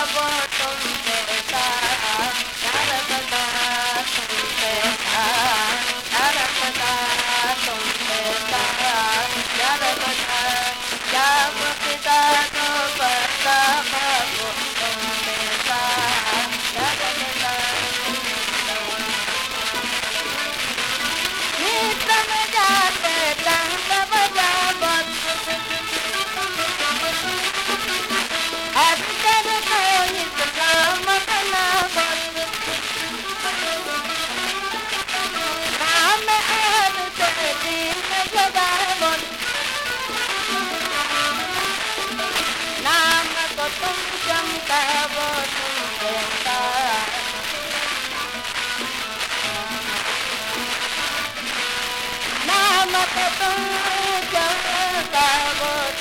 तरदा त हर पर्म not the thing that I would